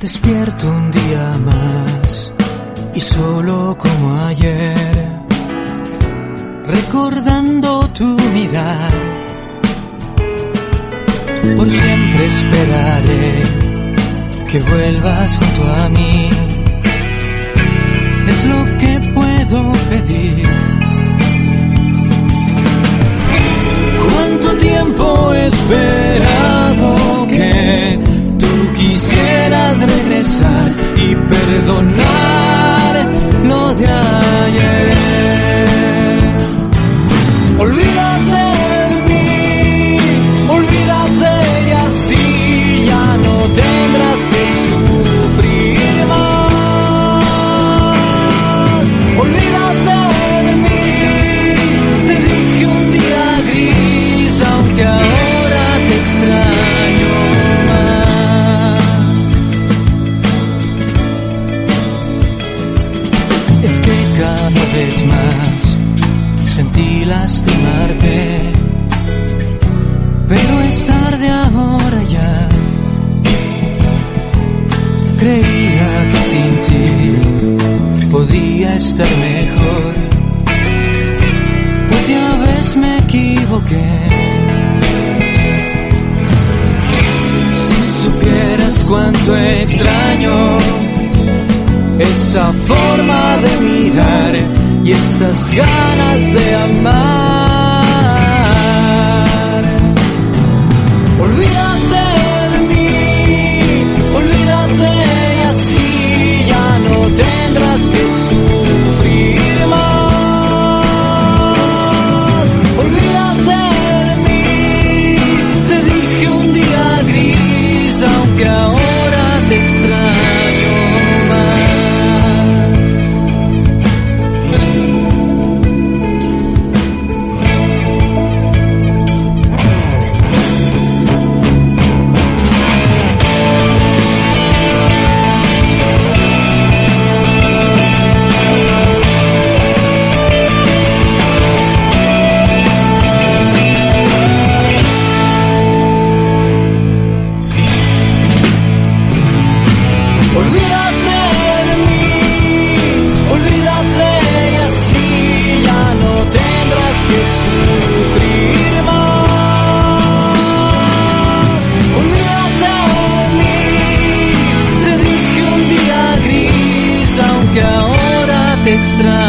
Despierto un día más y solo como ayer, recordando tu mirar. Por siempre esperaré que vuelvas junto a mí. Es lo que puedo pedir. ¿Cuánto tiempo he más. Es que cada vez más sentí lastimarte, esa forma de mirar y esas ganas de amar. extra.